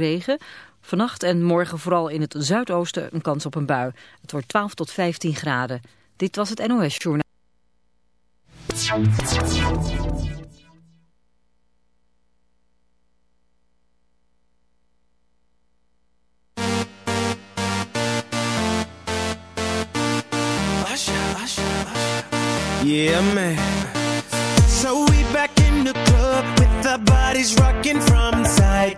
Regen. Vannacht en morgen vooral in het zuidoosten een kans op een bui. Het wordt 12 tot 15 graden. Dit was het NOS Journaal. Yeah, man. So we back in the club with our bodies rocking from side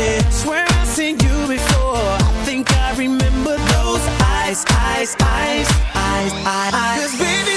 body. Swear I've seen you before. I think I remember those eyes, eyes, eyes, eyes, eyes. eyes. 'Cause baby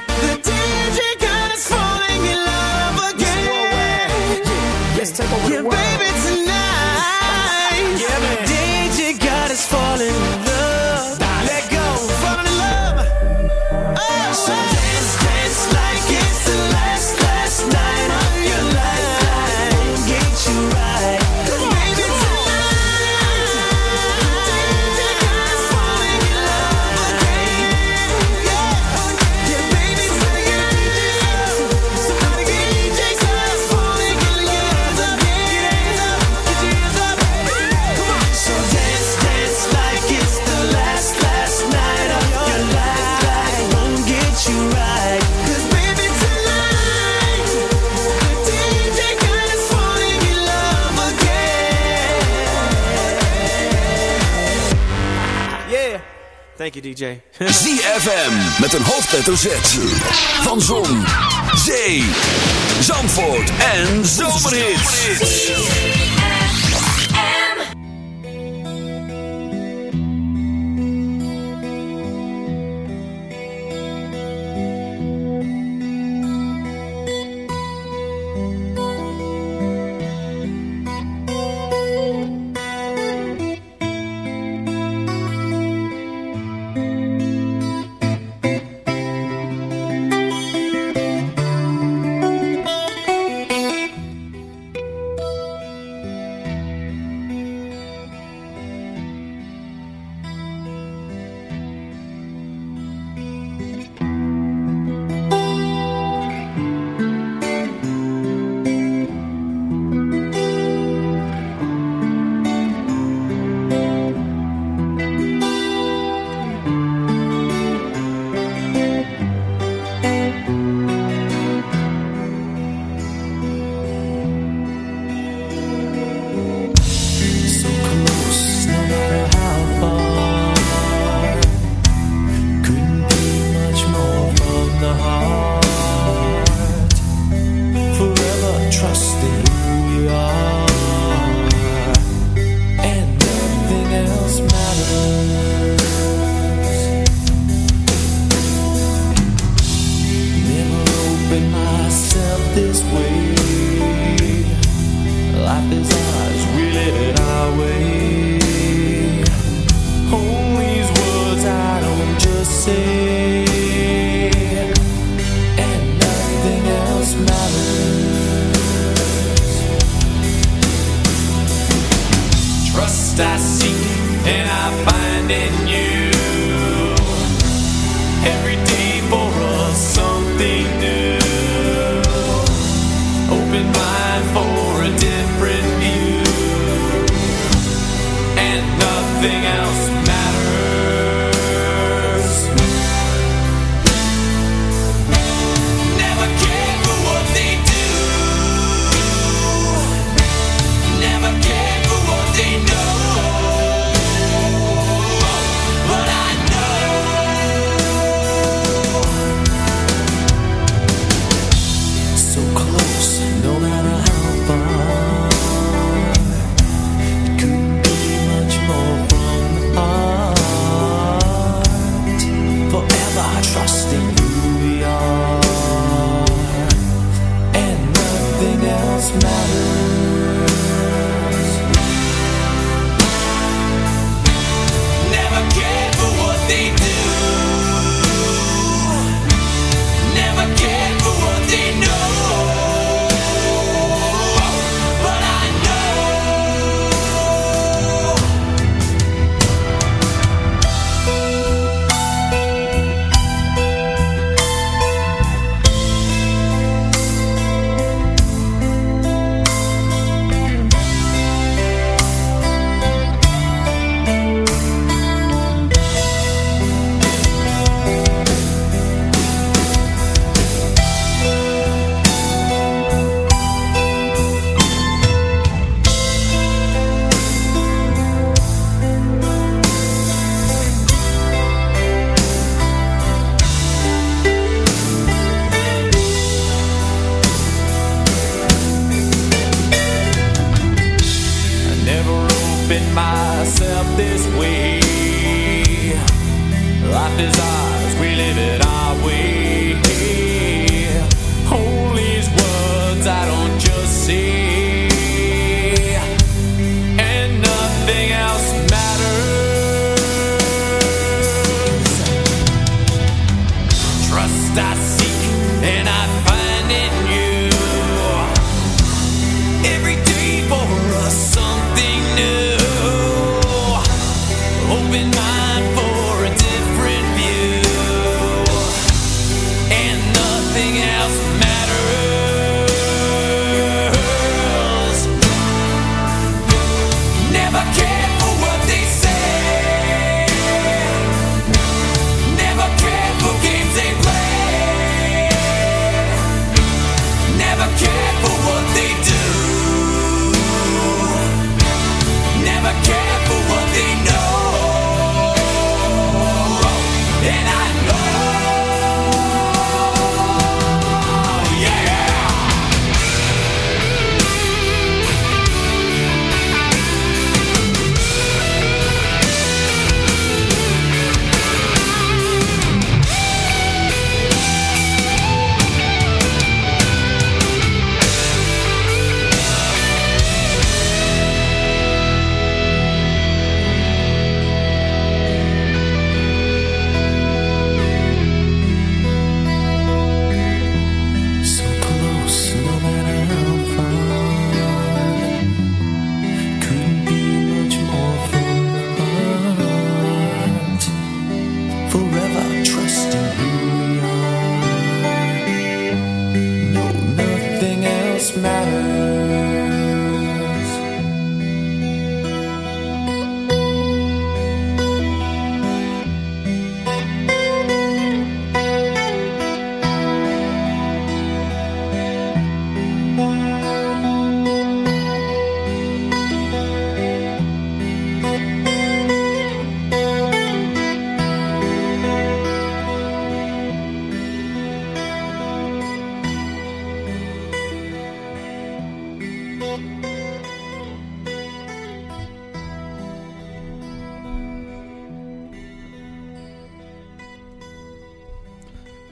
Thank you, DJ. ZFM met een hoofdletter Z. Van Zon, Zee, Zandvoort en Zomerhits.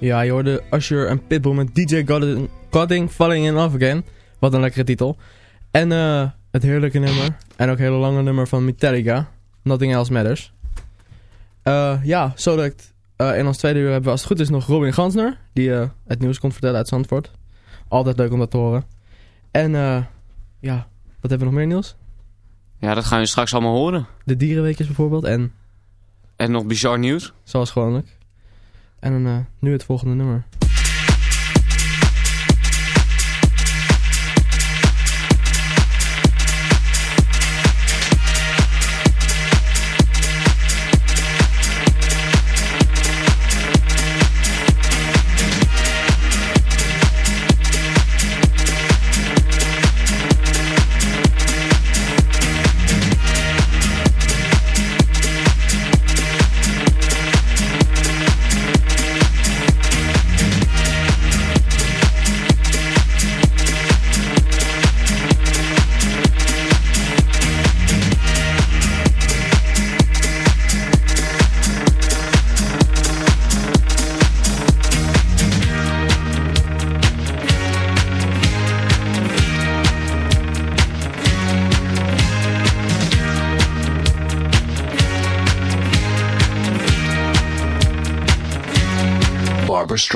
Ja, je hoorde Usher en Pitbull met DJ Godding, Godding Falling in Love Again. Wat een lekkere titel. En uh, het heerlijke nummer. En ook hele lange nummer van Metallica. Nothing Else Matters. Uh, ja, zo direct uh, in ons tweede uur hebben we als het goed is nog Robin Gansner. Die het nieuws komt vertellen uit Zandvoort. Altijd leuk om dat te horen. En ja, wat hebben we nog meer Niels? Ja, dat gaan we straks allemaal horen. De dierenweekjes bijvoorbeeld en... En nog bizar nieuws. Zoals gewoonlijk. En uh, nu het volgende nummer.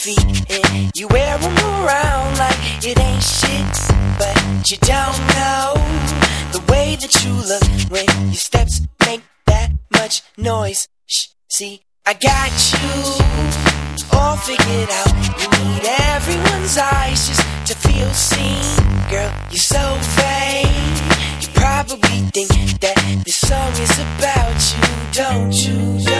feet and you wear them around like it ain't shit. But you don't know the way that you look when your steps make that much noise. Shh, see, I got you all figured out. You need everyone's eyes just to feel seen. Girl, you're so vain. You probably think that this song is about you, don't you?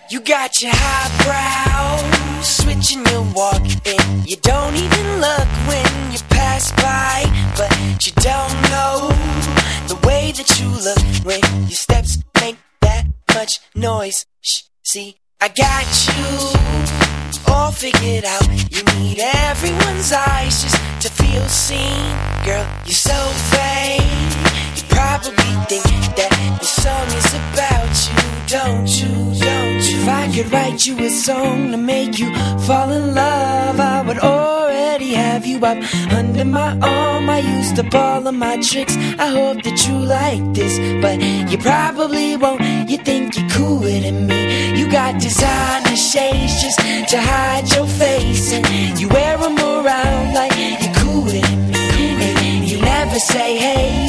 You got your highbrow, switching your walk, and you don't even look when you pass by, but you don't know the way that you look when your steps make that much noise. Shh, see, I got you all figured out. You need everyone's eyes just to feel seen. Girl, you're so vain. Probably think that the song is about you, don't you? Don't you? If I could write you a song to make you fall in love, I would already have you up under my arm. I used up all of my tricks. I hope that you like this, but you probably won't. You think you're cooler than me. You got designer shades just to hide your face, and you wear them around like you're cooler than me. And you never say hey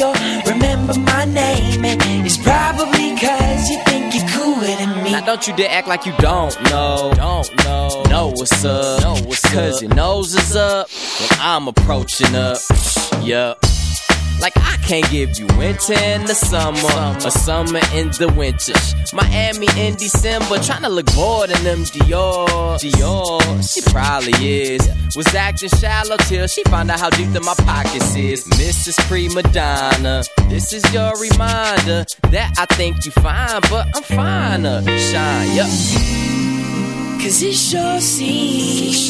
remember my name, and it's probably cause you think you're cooler than me. Now don't you dare act like you don't know. Don't know. Know what's up. Know what's Cause your nose is up when I'm approaching up. Yup. Like I can't give you winter in the summer, or summer in the winter. Miami in December, tryna look bored in them Dior. Dior, she probably is. Was acting shallow till she found out how deep in my pockets is. Mrs. Prima Donna, this is your reminder that I think you fine, but I'm finer. Shine, yup. Cause it sure seems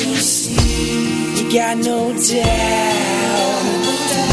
you got no doubt.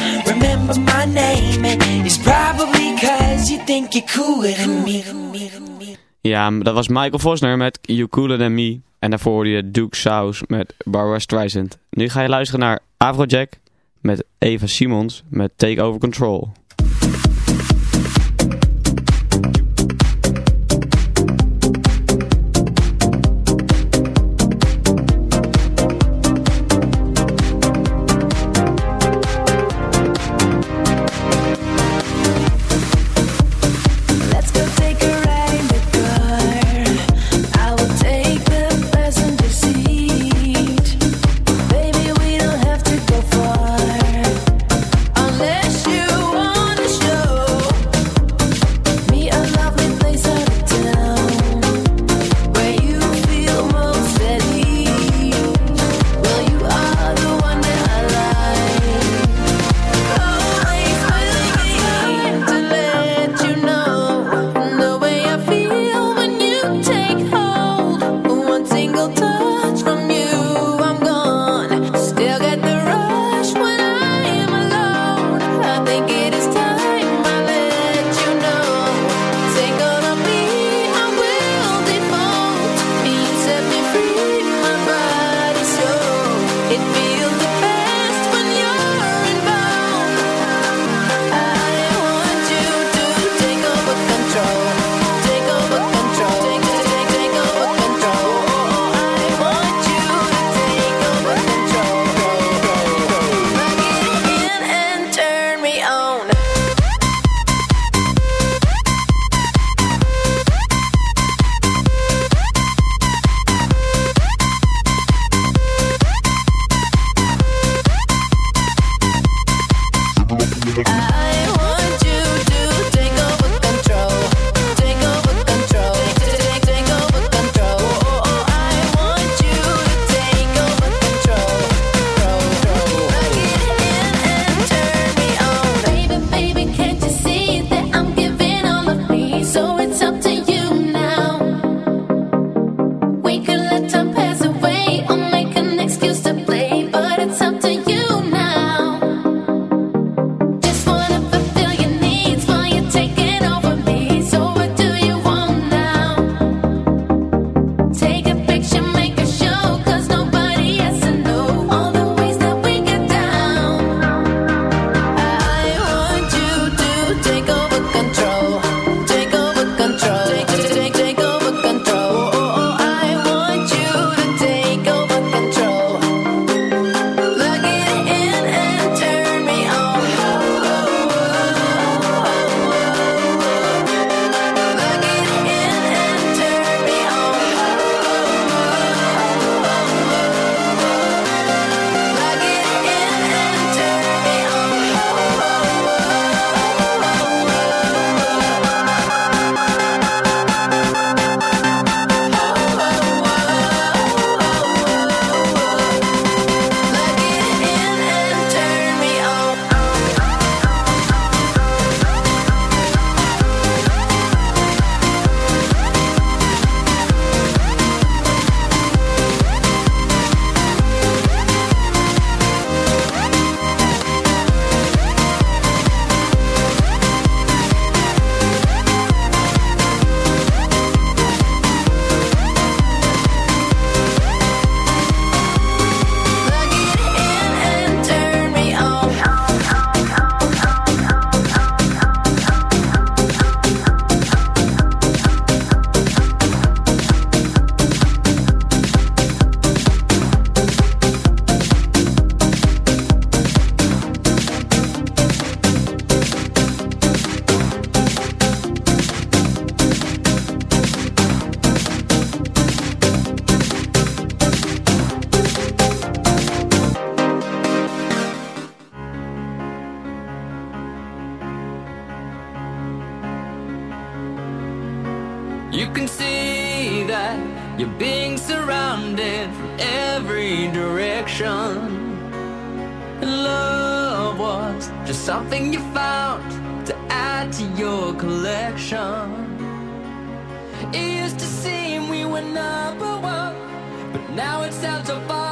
my name, it's probably you think cooler than me. Ja, dat was Michael Vosner met You Cooler Than Me. En daarvoor hoorde je Duke Saus met Barbara Streisand. Nu ga je luisteren naar Afrojack met Eva Simons met Take Over Control. Collection. It used to seem we were number one, but now it sounds so far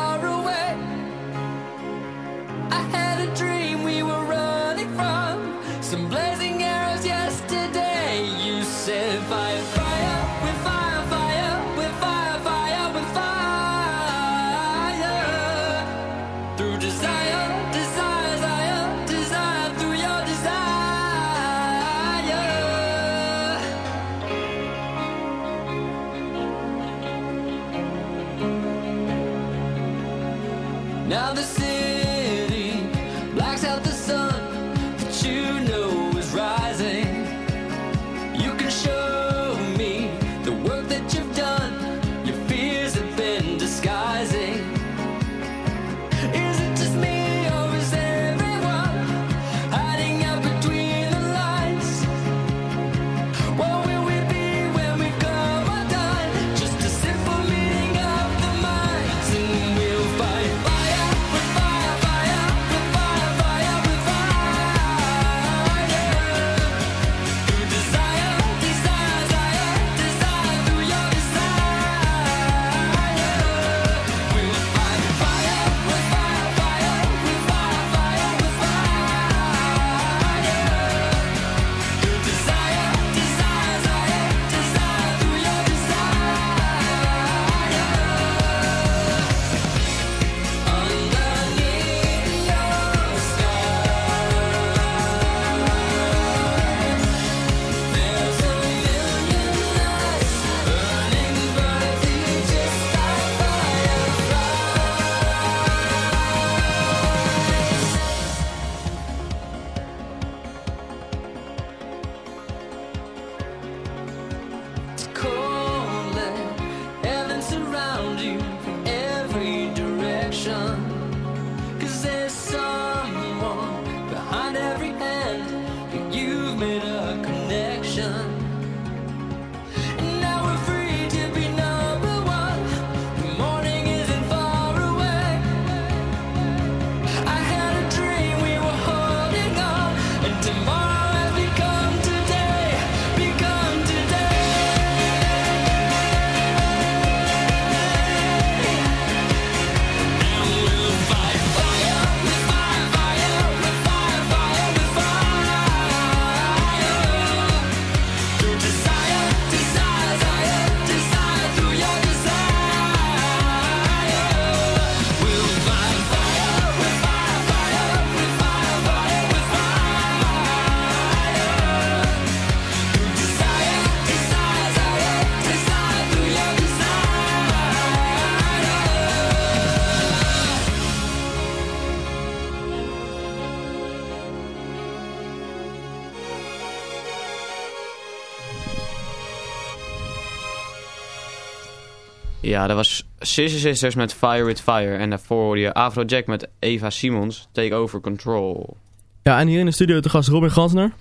Ja, dat was Sister Sisters met Fire with Fire. En daarvoor hoorde je Afrojack met Eva Simons, Take Over Control. Ja, en hier in de studio te gast Robin Gansner.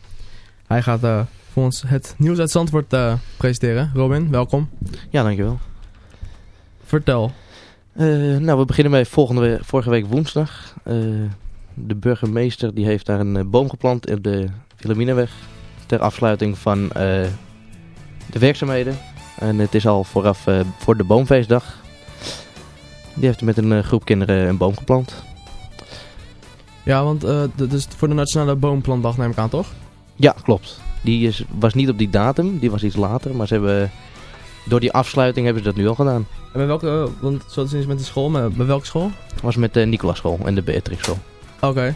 Hij gaat eh, voor ons het nieuws uit Zandvoort eh, presenteren. Robin, welkom. Ja, dankjewel. Vertel. Eh, nou, we beginnen bij volgende we- vorige week woensdag. Eh, de burgemeester die heeft daar een boom geplant op de Wilhelminaweg. Ter afsluiting van eh, de werkzaamheden. En het is al vooraf eh, voor de boomfeestdag. Die heeft met een eh, groep kinderen een boom geplant. Ja, want eh, dat is voor de Nationale Boomplantdag neem ik aan, toch? Ja, klopt. Die is, was niet op die datum, die was iets later. Maar ze hebben, door die afsluiting hebben ze dat nu al gedaan. En bij welke, want zo te zien is met de school, maar bij welke school? Dat was met de Nicolasschool en de Beatrix school. Oké.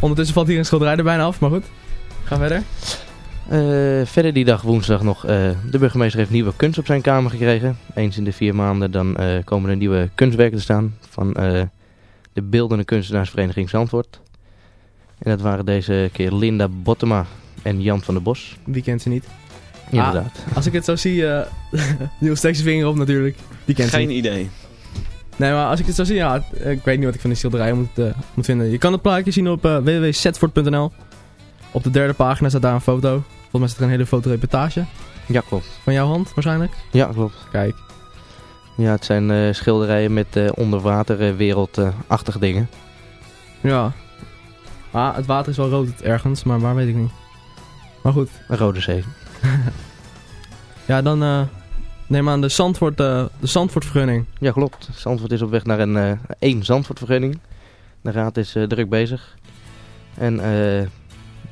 Ondertussen valt hier een schilderij er bijna af, maar goed. Ga verder. Eh, verder die dag woensdag nog, eh, de burgemeester heeft nieuwe kunst op zijn kamer gekregen. Eens in de vier maanden dan eh, komen er nieuwe kunstwerken te staan van eh, de beeldende kunstenaarsvereniging Zandvoort. En dat waren deze keer Linda Bottema en Jan van der Bos. Wie kent ze niet? Inderdaad. Ah, als ik het zo zie, eh Niels steekt zijn vinger op natuurlijk. Die kent ze Geen niet. idee. Nee, maar als ik het zo zie, ja, ik weet niet wat ik van die schilderij moet, moet vinden. Je kan het plaatje zien op www.setfort.nl. Op de derde pagina staat daar een foto. Volgens mij staat er een hele fotoreportage. Ja, klopt. Van jouw hand waarschijnlijk? Ja, klopt. Kijk. Ja, het zijn eh, schilderijen met eh onderwaterwereldachtige dingen. Ja. Ah, het water is wel rood ergens, maar waar weet ik niet. Maar goed. Een rode zee. Ja, dan eh, neem aan de Zandvoort, eh, de Zandvoortvergunning. Ja, klopt. Zandvoort is op weg naar een eh één Zandvoortvergunning. De raad is druk bezig. En eh,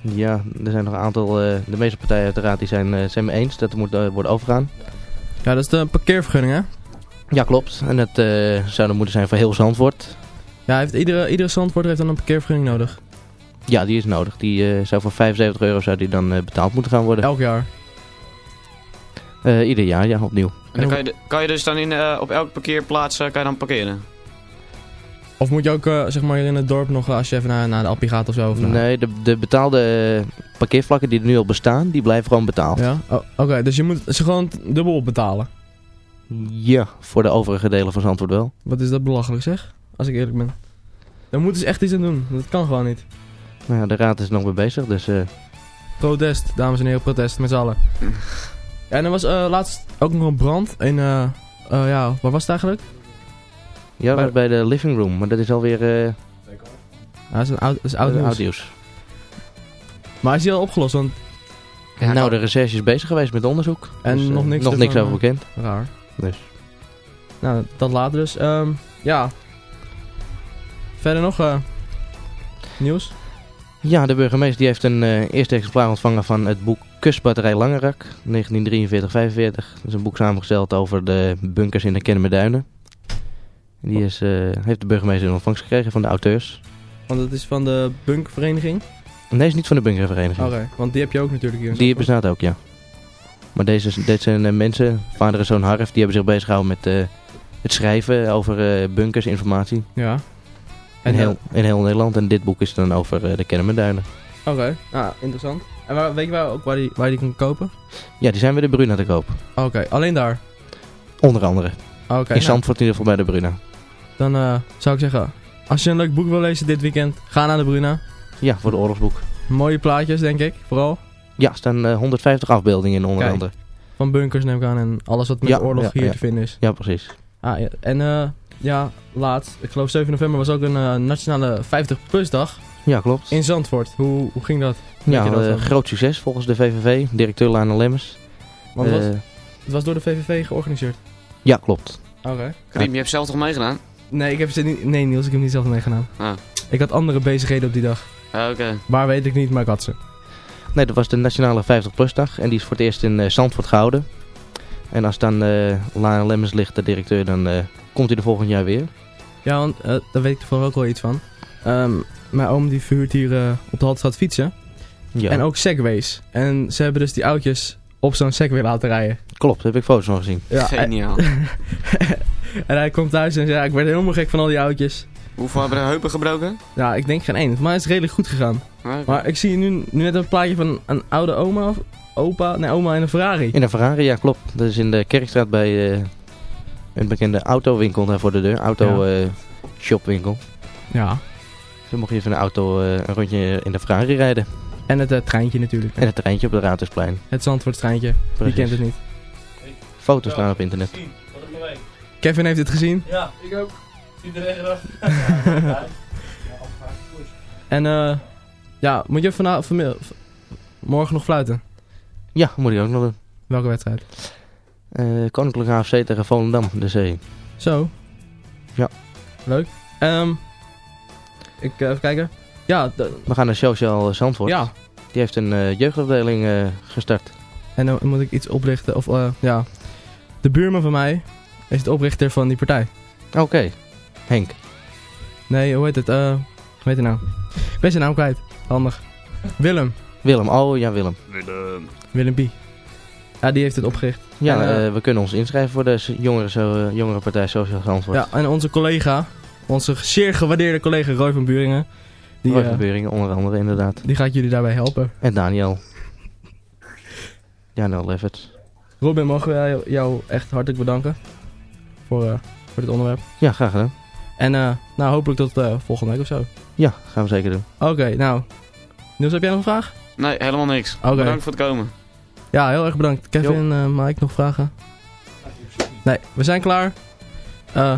ja, er zijn nog een aantal, eh, de meeste partijen uit de raad die zijn, eh, zijn mee eens dat er moet eh, worden overgaan. Ja, dat is de parkeervergunning, hè? Ja, klopt. En dat eh, zou dan moeten zijn voor heel Zandvoort. Ja, heeft iedere, iedere Zandvoort heeft dan een parkeervergunning nodig. Ja, die is nodig. Die eh, zou voor 75 euro zou die dan betaald moeten gaan worden. Elk jaar. Eh, ieder jaar, ja, opnieuw. En dan kan je, kan je dus dan in, eh, op elke parkeerplaats kan je dan parkeren? Of moet je ook, eh, zeg maar, hier in het dorp nog, eh, als je even naar, naar de Appie gaat of zo? Of Nee, de, de betaalde eh, parkeervlakken die er nu al bestaan, die blijven gewoon betaald. Ja? Oh, Oké, dus je moet ze gewoon dubbel betalen. Ja, voor de overige delen van Zandvoort wel. Wat is dat belachelijk zeg, als ik eerlijk ben. Daar moeten ze echt iets aan doen, dat kan gewoon niet. Nou ja, de raad is er nog mee bezig, dus... eh, Protest, dames en heren, protest met z'n allen. Ja, en er was eh, laatst ook nog een brand in, eh, eh, ja, waar was het eigenlijk? Ja, Bij- de living room, maar dat is alweer eh Ja, dat is, een oud, dat is oud oud nieuws. nieuws. Maar is die al opgelost? Want Ja, nou, de recherche is bezig geweest met onderzoek. En Dus, eh, nog niks nog niks ervan, over bekend. raar. Dus. Nou, dat later dus. Ehm, ja. Verder nog eh, nieuws? Ja, de burgemeester die heeft een eh, eerste exemplaar ontvangen van het boek Kustbatterij Langerak, 1943-45. Dat is een boek samengesteld over de bunkers in de Kennemerduinen. En Die is, eh, heeft de burgemeester in ontvangst gekregen van de auteurs. Want het is van de bunkvereniging. Nee, is niet van de bunkervereniging. Oké, want die heb je ook natuurlijk hier. in Die bestaat ook, ja. Maar deze, dit zijn eh, mensen, vader en zoon Harf, die hebben zich bezig gehouden met eh, het schrijven over eh, bunkers, informatie. Ja. In En heel, in heel Nederland. En dit boek is dan over de Kennemerduinen. Oké, nou, interessant. En waar, weet je waar, ook waar die, waar die kan kopen? Ja, die zijn weer de Bruna te koop. Oké, alleen daar. Onder andere. Oké, in nou, Zandvoort in ieder geval bij de Bruna. Dan eh, zou ik zeggen, als je een leuk boek wil lezen dit weekend, ga naar de Bruna. Ja, voor de oorlogsboek. Mooie plaatjes, denk ik, vooral. Ja, er staan eh, 150 afbeeldingen in onder Kijk. andere. Van bunkers neem ik aan en alles wat met Ja, oorlog ja, hier ja. te vinden is. Ja, precies. Ah, ja. En eh, ja, laatst, ik geloof 7 november was ook een eh, nationale 50-plus dag Ja, klopt. in Zandvoort. Hoe, hoe ging dat? Ja, dat eh, groot succes volgens de VVV. Directeur Lana Lemmers. Want het, was, Eh, het was door de VVV georganiseerd. ja, klopt. Oké. Karim, je hebt zelf toch meegedaan? Nee, ik heb ze niet, nee Niels, ik heb niet zelf meegedaan. Ah, Ik had andere bezigheden op die dag. Ah, oké. Waar weet ik niet, maar ik had ze. Nee, dat was de Nationale 50PLUS dag. En die is voor het eerst in eh, Zandvoort gehouden. En als dan eh Lana Lemmers ligt, de directeur, dan eh, komt hij er volgend jaar weer. Ja, want eh, daar weet ik toevallig ook wel iets van. Ehm, mijn oom die verhuurt hier op de Haltestraat fietsen. Ja, En ook segways. En ze hebben dus die oudjes op zo'n segway laten rijden. klopt. Daar heb ik foto's van gezien. Ja, en, Geniaal. en hij komt thuis en zegt, ja, ik werd helemaal gek van al die oudjes. Hoeveel hebben de heupen gebroken? Ja, ik denk geen één. Maar het is redelijk goed gegaan. Maar ik zie nu, nu net een plaatje van een oude oma of opa. Nee, oma in een Ferrari. In een Ferrari, ja klopt. Dat is in de Kerkstraat bij eh, een bekende autowinkel daar voor de deur. Auto eh, shopwinkel. Ja. Dan mocht je even een auto eh, een rondje in de Ferrari rijden. En het eh, treintje natuurlijk. En het treintje op de Raadhuisplein. Het Zandvoort treintje. Wie Precies. kent het niet? Foto's staan op internet. Kevin heeft het gezien. Ja, ik ook. Iedereen graag. En eh ja, moet je vanavond, vanmiddag, morgen nog fluiten? Ja, moet je ook nog doen. Welke wedstrijd? Eh Koninklijke AFC tegen Volendam, de zee. Zo. Ja. Leuk. Ehm ik eh, even kijken. Ja, de- We gaan naar Social Zandvoort. ja. Die heeft een eh, jeugdafdeling eh, gestart. En dan moet ik iets oplichten. Of eh, ja. De buurman van mij is de oprichter van die partij. Oké. Henk. Nee, hoe heet het? Eh, hoe heet hij nou? Ik ben zijn naam kwijt. Handig. Willem. Willem. Oh ja, Willem. Willem P. Ja, die heeft het opgericht. Ja, En, eh, eh, we kunnen ons inschrijven voor de s- jongere, zo, eh, jongerenpartij Social Zandvoort. Ja, en onze collega, onze zeer gewaardeerde collega Roy van Buringen, die, Roy eh, van Beuringen, onder andere inderdaad. die gaat jullie daarbij helpen. En Daniel. Ja, nou, Leffert. Robin, mogen wij jou echt hartelijk bedanken voor, eh, voor dit onderwerp. Ja, graag gedaan. En eh, nou, hopelijk tot eh, volgende week of zo. Ja, gaan we zeker doen. Oké, nou. Niels, heb jij nog een vraag? Nee, helemaal niks. Oké. Bedankt voor het komen. Ja, heel erg bedankt. Kevin, eh mag ik nog vragen? Nee, we zijn klaar. Eh,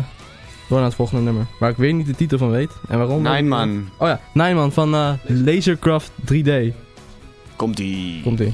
door naar het volgende nummer. Waar ik weer niet de titel van weet. En waarom? Nijnman. Oh ja, Nijman van eh, Lasercraft 3D. Komt-ie. Komt-ie.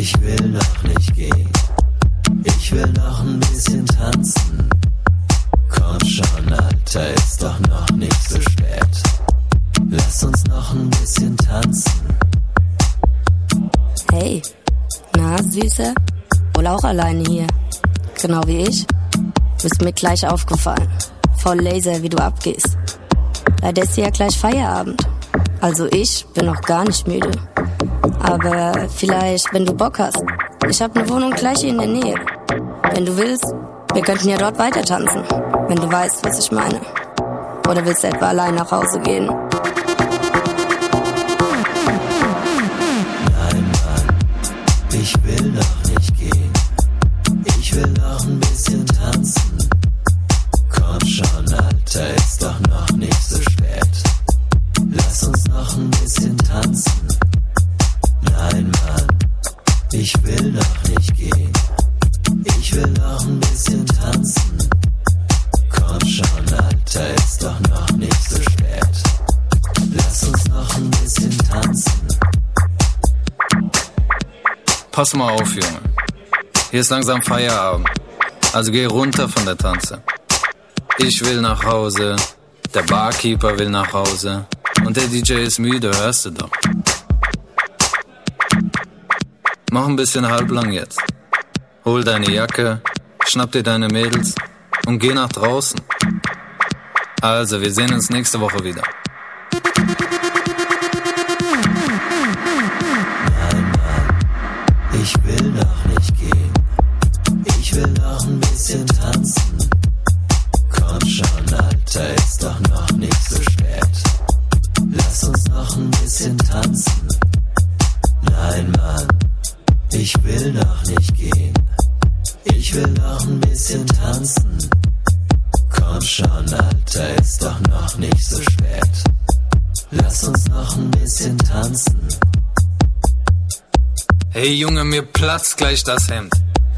ich will noch nicht gehen. Ich will noch ein bisschen tanzen. Komm schon, Alter, ist doch noch nicht so spät. Lass uns noch ein bisschen tanzen. Hey, na, Süße? Wohl auch alleine hier. Genau wie ich. Bist mir gleich aufgefallen. Voll Laser, wie du abgehst. Leider ist ja gleich Feierabend. Also ich bin noch gar nicht müde. Aber vielleicht, wenn du Bock hast. Ich habe eine Wohnung gleich hier in der Nähe. Wenn du willst, wir könnten ja dort weiter tanzen. Wenn du weißt, was ich meine. Oder willst du etwa allein nach Hause gehen? Pass mal auf, Junge. Hier ist langsam Feierabend. Also geh runter von der Tanze. Ich will nach Hause, der Barkeeper will nach Hause und der DJ ist müde, hörst du doch. Mach ein bisschen halblang jetzt. Hol deine Jacke, schnapp dir deine Mädels und geh nach draußen. Also, wir sehen uns nächste Woche wieder. Hey Junge, mir platzt gleich das Hemd.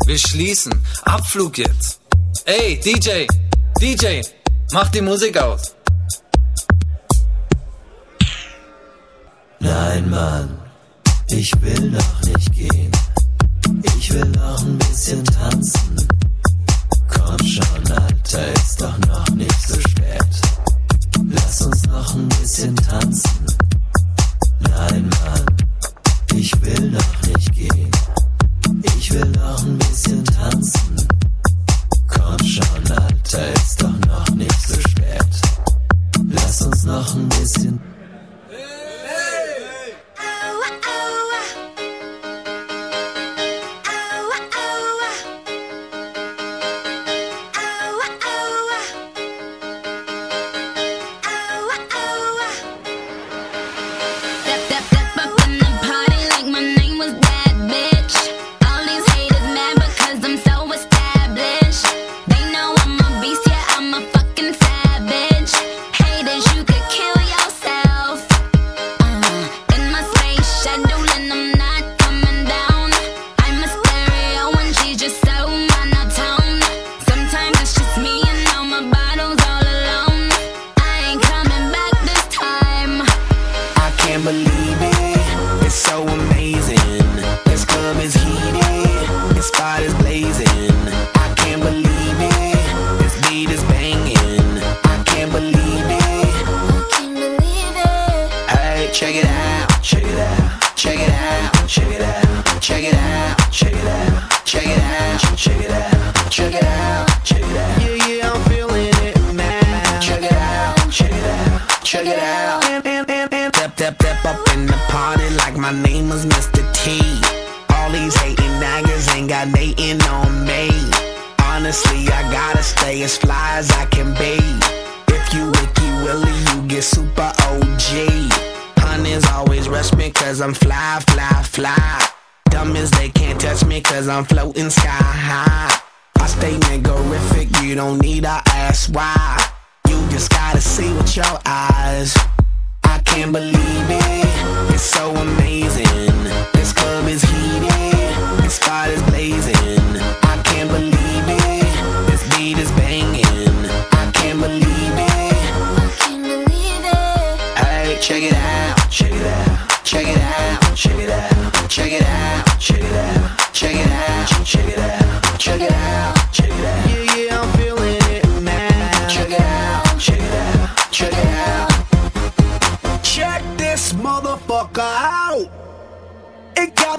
Wir schließen. Abflug jetzt. Ey, DJ, DJ, mach die Musik aus. Nein, Mann, ich will noch nicht gehen. Ich will noch ein bisschen tanzen. Komm schon, Alter, ist doch noch nicht so spät. Lass uns noch ein bisschen tanzen. Nein, Mann, ich will noch nicht gehen. Ich will noch ein bisschen tanzen. Komm schon, Alter, ist doch noch nicht so spät. Lass uns noch ein bisschen. My name was Mr. T. All these hating niggas ain't got nothing on me. Honestly, I gotta stay as fly as I can be. If you Wiki Willie, you get super OG. Honeys always rush me cause I'm fly, fly, fly. Dumb as they can't touch me cause I'm floating sky high. I stay niggerific, you don't need to ask why. You just gotta see with your eyes. Can't believe it, it's so amazing.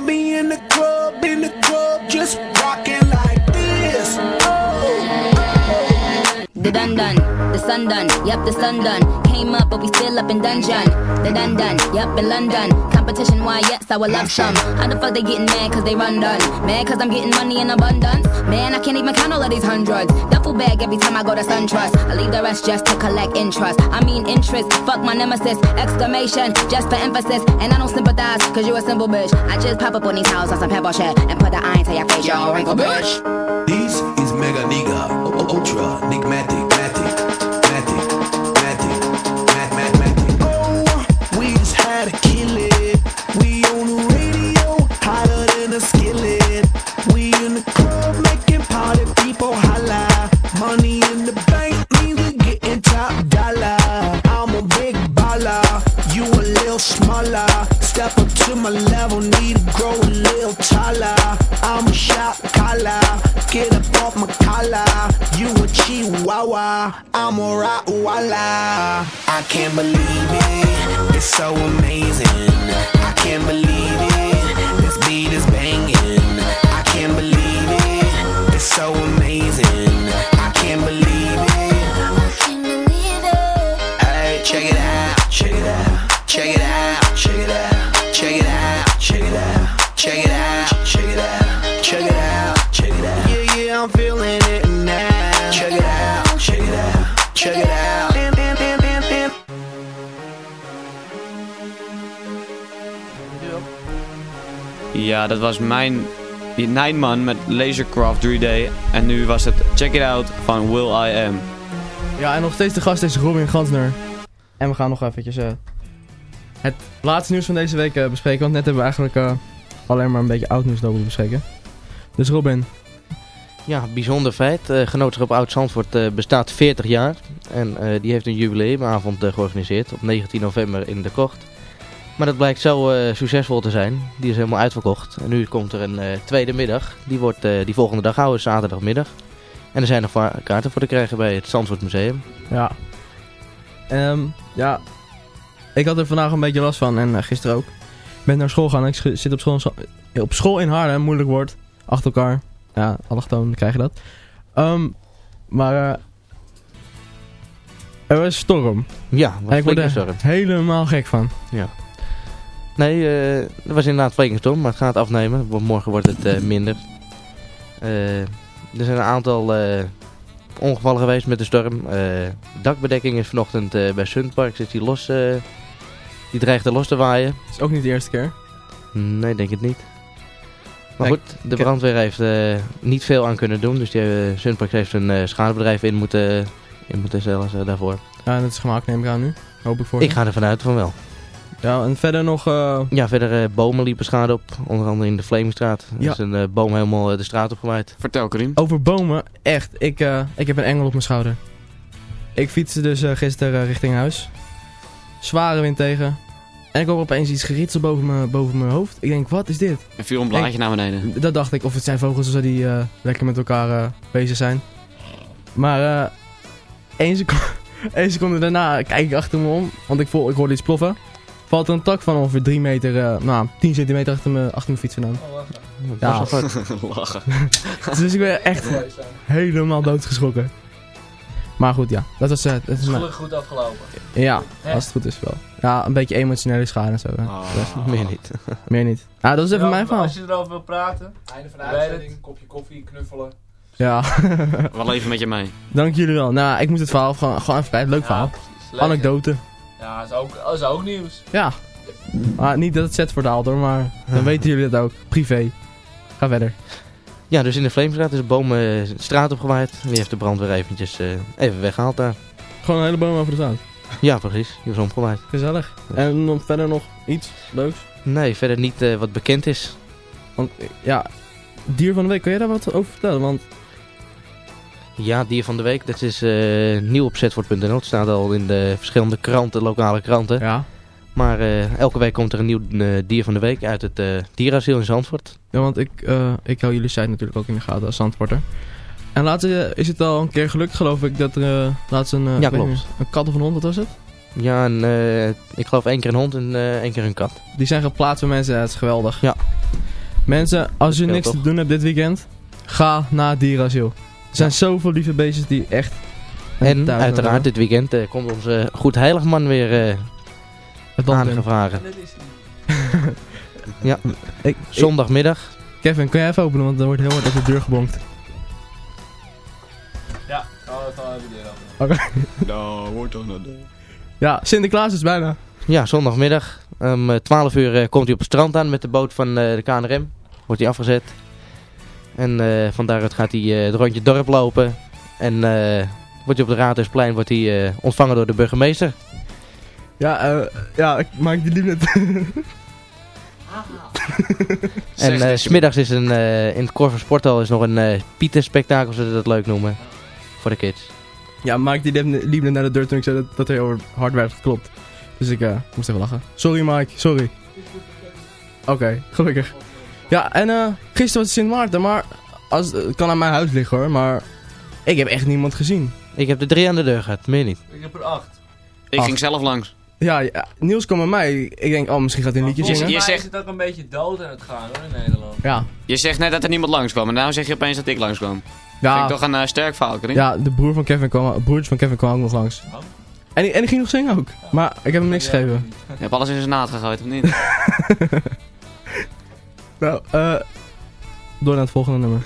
be in the club, in the club, just rocking like this. Oh, oh. The dun dun the sun done, yep, the sun done. Came up, but we still up in dungeon. The done, yep, in London. Competition, why, yes, I would love some. How the fuck they getting mad cause they run done? Mad cause I'm getting money in abundance? Man, I can't even count all of these hundreds. Duffel bag every time I go to SunTrust. I leave the rest just to collect interest. I mean interest, fuck my nemesis. Exclamation, just for emphasis. And I don't sympathize cause you a simple bitch. I just pop up on these houses on some pebble shit and put the iron to your face, yo, wrinkle bitch. This is Mega Nigga, Ultra, Nigmatic, gotta kill it. Chihuahua, I'm a Rottweiler. I can't believe it, it's so amazing. I can't believe it, this beat is banging. I can't believe it, it's so amazing. I can't believe it. Hey, check it out, check it out, check it out, check it out, check it out, check it out, check it out, Ja, dat was mijn Nijnman met Lasercraft 3D. En nu was het Check It Out van Will I Am. Ja, en nog steeds de gast is Robin Gansner. En we gaan nog eventjes eh, het laatste nieuws van deze week eh, bespreken. Want net hebben we eigenlijk eh, alleen maar een beetje oud nieuws over bespreken. Dus Robin. Ja, bijzonder feit. Eh Genootschap Oud-Zandvoort eh, bestaat 40 jaar. En eh, die heeft een jubileumavond georganiseerd op 19 november in de Kocht. Maar dat blijkt zo eh, succesvol te zijn. Die is helemaal uitverkocht. En nu komt er een eh, tweede middag. Die wordt eh, die volgende dag houden, zaterdagmiddag. En er zijn nog kaarten voor te krijgen bij het Zandvoort Museum. Ja. Ehm, ja. Ik had er vandaag een beetje last van en gisteren ook. Ik ben naar school gegaan. Ik zit op school, in op school in Haarlem, moeilijk woord. Achter elkaar. Ja, allochtoon krijg je dat. Ehm, maar er was storm. Ja, wat en ik word er storm. helemaal gek van. Ja. Nee, eh er was inderdaad flink storm, maar het gaat afnemen. Want Morgen wordt het eh, minder. Eh, er zijn een aantal ongevallen geweest met de storm. Dakbedekking is vanochtend bij Sunpark. Is die, los, die dreigt er los te waaien. Dat is ook niet de eerste keer. Nee, denk het niet. Maar goed, de brandweer heeft niet veel aan kunnen doen. Dus die, Sunpark heeft een eh, schadebedrijf in moeten, in moeten stellen daarvoor. Ja, en dat is gemaakt neem ik aan nu. Hoop ik voor Ik je. ga ervan uit van wel. Ja, en verder nog... eh, Ja, verder eh, bomen liepen schade op. Onder andere in de Vlemingstraat. Er Ja. is een eh, boom helemaal de straat opgewaaid. Vertel Karim. Over bomen, echt. Ik, eh, ik heb een engel op mijn schouder. Ik fietste dus eh, gisteren richting huis. Zware wind tegen. En ik hoor opeens iets geritsel boven mijn, boven mijn hoofd. Ik denk, wat is dit? Er viel een blaadje naar beneden. Dat dacht ik. Of het zijn vogels of die eh, lekker met elkaar eh, bezig zijn. Maar eh één, seconde, één seconde daarna kijk ik achter me om. Want ik, voel, ik hoorde iets ploffen. Valt er een tak van ongeveer 3 meter, eh, nou 10 centimeter achter mijn, achter mijn fiets vandaan. Ja, Dat was Lachen. dus ik ben echt helemaal doodgeschrokken. Maar goed, ja. Dat was, eh, dat is mijn... Gelukkig goed afgelopen. Ja, als het goed is wel. Ja, een beetje emotionele schade en zo. Oh. Dus, Meer niet. meer niet. Ja, dat is even Ja, mijn verhaal. Als je erover wil praten, Einde van de het. uitzending, kopje koffie, knuffelen. Ja. Wel even met je mee. Dank jullie wel. Nou, ik moet het verhaal gewoon, gewoon even kwijt. Leuk verhaal. Anekdote. Ja, dat is ook, dat is ook nieuws. Ja. Maar niet dat het zet vertaald hoor, maar dan weten jullie dat ook. Privé. Ga verder. Ja, dus in de Vleemstraat is een boom de straat opgewaaid. Die heeft de brandweer eventjes eh, even weggehaald daar. Gewoon een hele boom over de straat. Ja, precies. Die was omgewaaid. Gezellig. En verder nog iets leuks? Nee, verder niet eh, wat bekend is. Want ja, dier van de week, kan jij daar wat over vertellen? Want Ja, dier van de week. Dat is eh, nieuw op zetwoord.nl. Het staat al in de verschillende kranten, lokale kranten. ja. Maar eh, elke week komt er een nieuw eh, dier van de week uit het dierasiel in Zandvoort. Ja, want ik, ik hou jullie site natuurlijk ook in de gaten als zandporter. En laatst is het al een keer gelukt, geloof ik, dat er laatst een, Ja, klopt. een kat of een hond, wat was het? Ja, en, ik geloof één keer een hond en één keer een kat. Die zijn geplaatst bij mensen, het is geweldig. Ja. Mensen, als je niks te doen hebt dit weekend, ga naar het dierasiel. Er zijn zoveel lieve beestjes die echt... En uiteraard dit weekend eh, komt onze goed heilig man weer eh Het aangevragen. Ja, Ik, zondagmiddag. Kevin, kun jij even openen, want er wordt heel hard op de deur gebonkt. Ja, gaan we even even deur openen. Oké. Nou, wordt toch nog Ja, Sinterklaas is bijna. Ja, zondagmiddag. Om eh, 12 uur eh, komt hij op het strand aan met de boot van eh, de KNRM. Wordt hij afgezet. En eh van daaruit gaat hij eh, het rondje dorp lopen. En eh, wordt hij op de Raadhuisplein wordt hij, ontvangen door de burgemeester. Ja, eh, ja, ik maak die lief net. En eh, smiddags is een, in het Corver Sporthal is nog een eh Pieter-spektakel, zoals ze dat leuk noemen. Voor de kids. Ja, Mike die liep- liep net naar de deur toen ik zei dat, dat hij over hard werd geklopt. Dus ik moest even lachen. Sorry Mike, sorry. Oké, gelukkig. Ja, en eh gisteren was het Sint Maarten, maar als, het kan aan mijn huis liggen hoor, maar ik heb echt niemand gezien. Ik heb er drie aan de deur gehad, meer niet. Ik heb er acht. Ik ging zelf langs. Ja, ja, Niels kwam bij mij. Ik denk, oh, misschien gaat hij een liedje zingen. Je zegt- is het ook een beetje dood aan het gaan hoor in Nederland. Ja, Je zegt net dat er niemand langskwam. En nou zeg je opeens dat ik langskwam. Vind ik ja, toch een eh, sterk verhaal, Karin? ja, de broer van Kevin kwam, het broertje van Kevin kwam ook nog langs. Oh. En die, en die ging nog zingen ook. Maar ik heb hem niks Ja, gegeven. Je hebt alles in zijn naad gegooid, of niet? Nou, eh door naar het volgende nummer.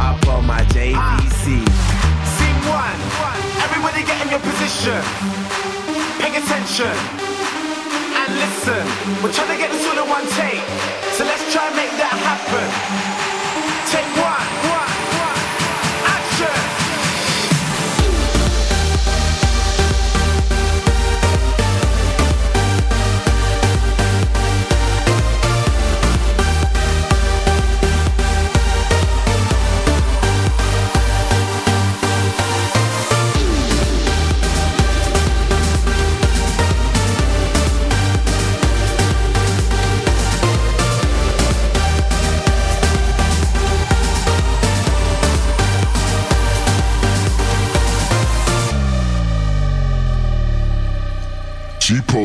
up on my JVC. Scene one, everybody get in your position. Pay attention and listen. We're trying to get this all in one take. So let's try and make that happen. Take one,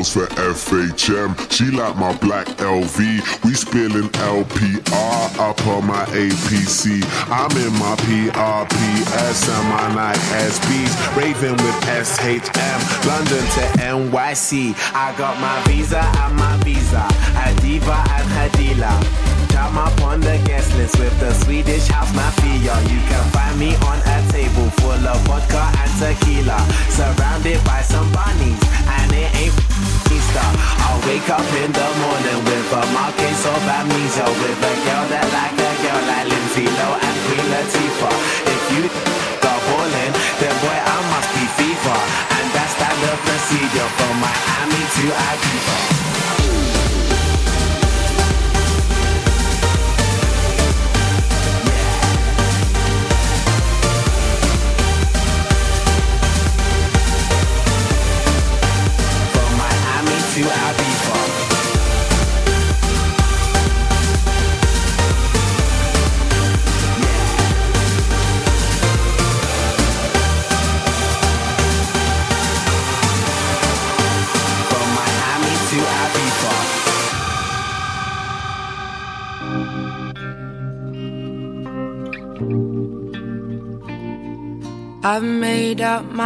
For FHM. She like my black LV. We spilling LPR up on my APC. I'm in my PRPS and my Nike SBs. Raving with SHM. London to NYC. I got my visa and my visa,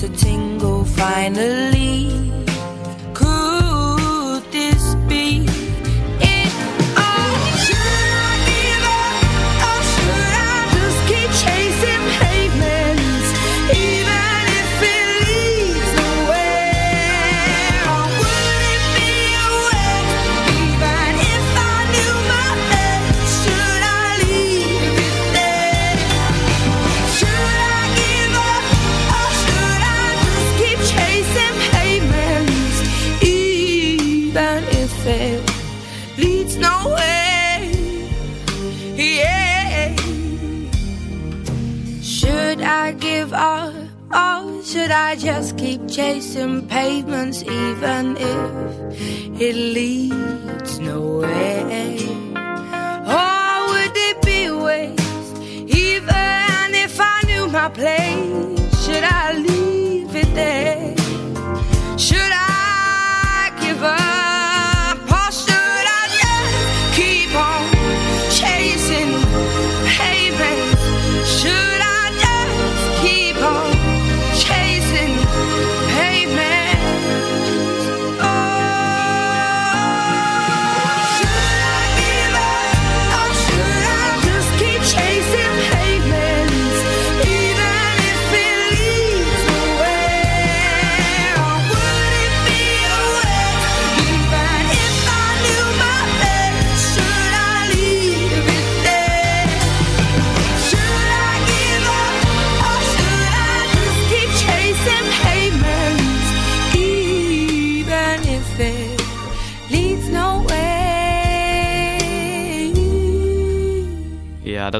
to tingle finally.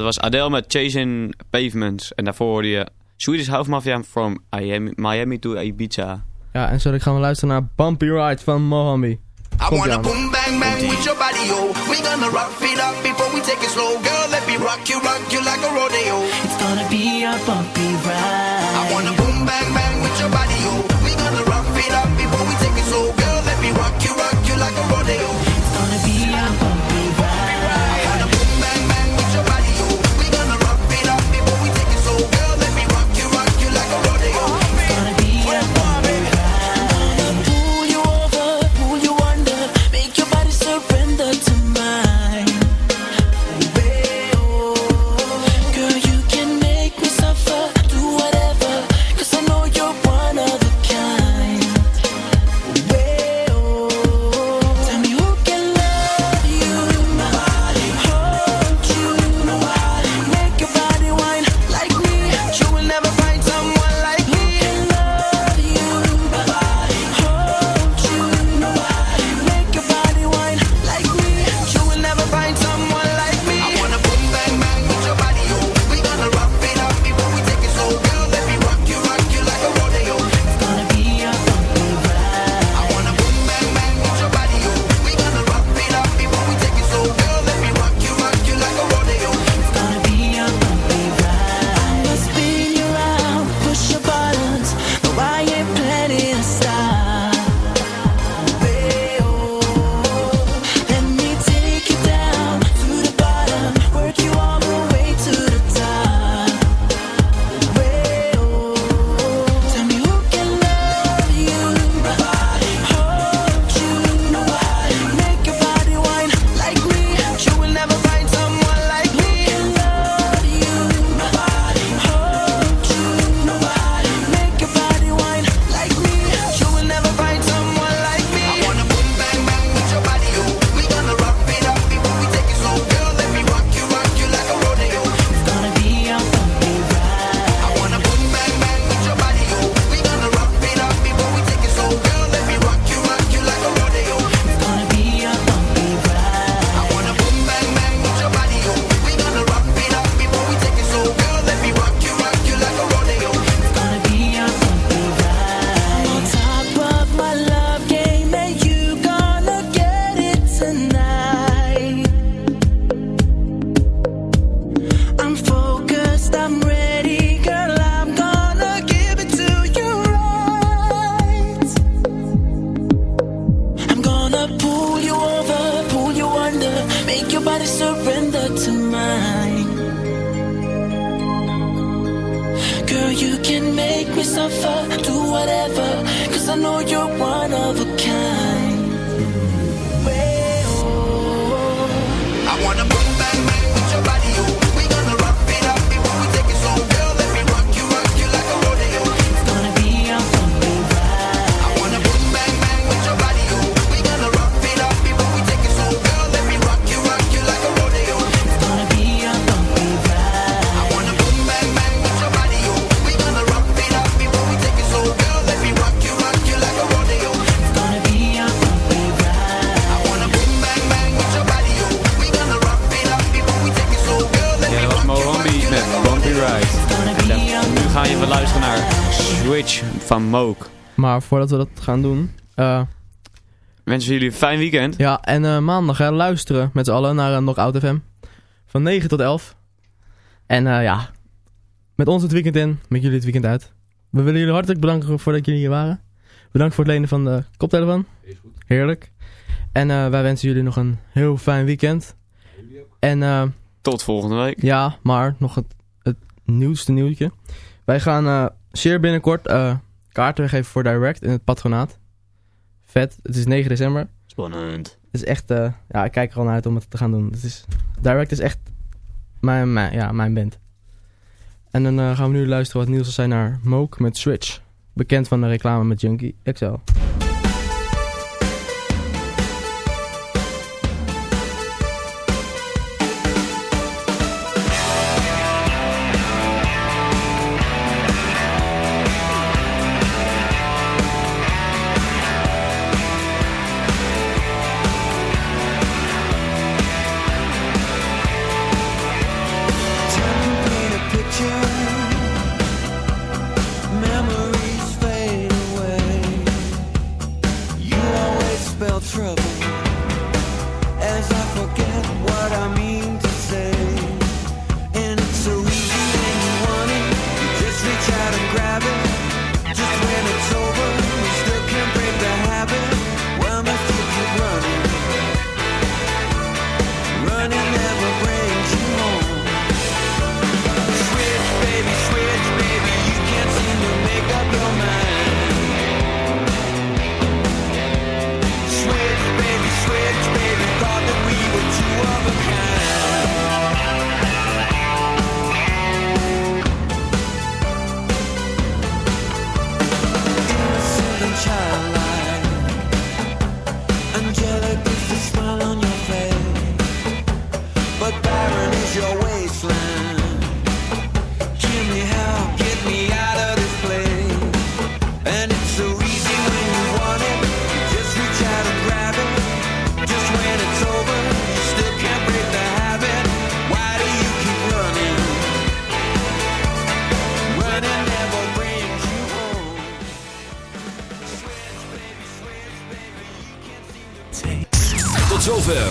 was Adele met Chasing Pavements. En daarvoor hoorde je Swedish House Mafia from Miami to Ibiza. Ja, en zo gaan we luisteren naar Bumpy Ride van Mohammed. I wanna boom bang bang with your body, yo. We gonna rock it up before we take it slow, girl. Let me rock you, rock you like a rodeo. It's gonna be a bumpy ride. I wanna boom bang bang with your body, yo. We gonna rock it up before we take it slow, girl. Let me rock you, rock you like a rodeo. Suffer, do whatever, cause I know you're one Switch van Mook. Maar voordat we dat gaan doen... eh, Wensen jullie een fijn weekend. ja, en eh, maandag hè, luisteren met z'n allen naar een Knockout FM. Van 9 tot 11. En eh, ja, met ons het weekend in, met jullie het weekend uit. We willen jullie hartelijk bedanken voordat jullie hier waren. Bedankt voor het lenen van de koptelefoon. Heerlijk. En eh, wij wensen jullie nog een heel fijn weekend. En eh, Tot volgende week. ja, maar nog het, het nieuwste nieuwtje. Wij gaan eh zeer binnenkort eh, kaarten weggeven voor Direct in het patronaat. Vet, het is 9 december. Spannend. Het is echt, eh, ja, ik kijk er al naar uit om het te gaan doen. Het is, Direct is echt mijn, mijn, ja, mijn band. En dan eh, gaan we nu luisteren wat nieuws zal zijn naar Moke met Switch. Bekend van de reclame met Junkie XL.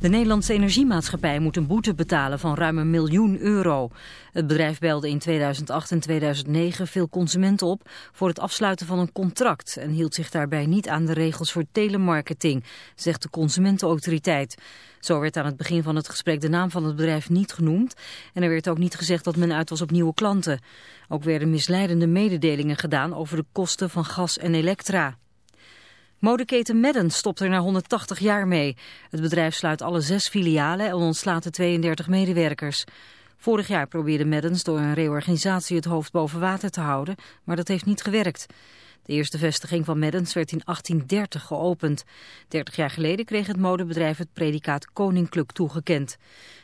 De Nederlandse Energiemaatschappij moet een boete betalen van ruim een miljoen euro. Het bedrijf belde in 2008 en 2009 veel consumenten op voor het afsluiten van een contract... en hield zich daarbij niet aan de regels voor telemarketing, zegt de Consumentenautoriteit. Zo werd aan het begin van het gesprek de naam van het bedrijf niet genoemd... en er werd ook niet gezegd dat men uit was op nieuwe klanten. Ook werden misleidende mededelingen gedaan over de kosten van gas en elektra. Modeketen Madden stopt er na 180 jaar mee. Het bedrijf sluit alle zes filialen en ontslaat de 32 medewerkers. Vorig jaar probeerde Maddens door een reorganisatie het hoofd boven water te houden, maar dat heeft niet gewerkt. De eerste vestiging van Maddens werd in 1830 geopend. 30 jaar geleden kreeg het modebedrijf het predicaat koninklijk toegekend.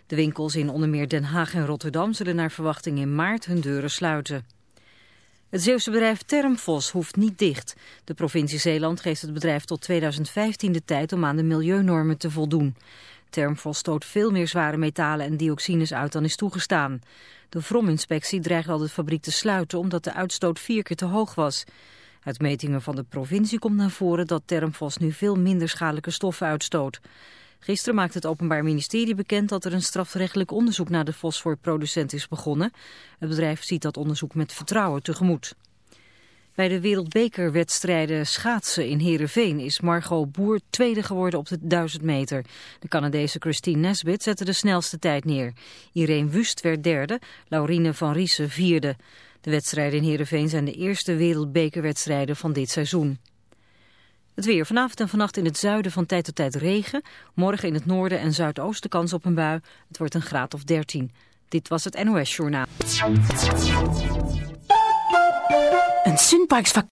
De winkels in onder meer Den Haag en Rotterdam zullen naar verwachting in maart hun deuren sluiten. Het Zeeuwse bedrijf Termfos hoeft niet dicht. De provincie Zeeland geeft het bedrijf tot 2015 de tijd om aan de milieunormen te voldoen. Termfos stoot veel meer zware metalen en dioxines uit dan is toegestaan. De Vrominspectie dreigt al de fabriek te sluiten omdat de uitstoot vier keer te hoog was. Uit metingen van de provincie komt naar voren dat termfos nu veel minder schadelijke stoffen uitstoot. Gisteren maakte het Openbaar Ministerie bekend dat er een strafrechtelijk onderzoek naar de fosforproducent is begonnen. Het bedrijf ziet dat onderzoek met vertrouwen tegemoet. Bij de wereldbekerwedstrijden schaatsen in Heerenveen is Margot Boer tweede geworden op de 1000 meter. De Canadese Christine Nesbit zette de snelste tijd neer. Irene Wust werd derde, Laurine van Riesen vierde. De wedstrijden in Heerenveen zijn de eerste wereldbekerwedstrijden van dit seizoen. Het weer vanavond en vannacht in het zuiden van tijd tot tijd regen. Morgen in het noorden en zuidoosten kans op een bui. Het wordt een graad of 13. Dit was het NOS Journaal. Een Sunparks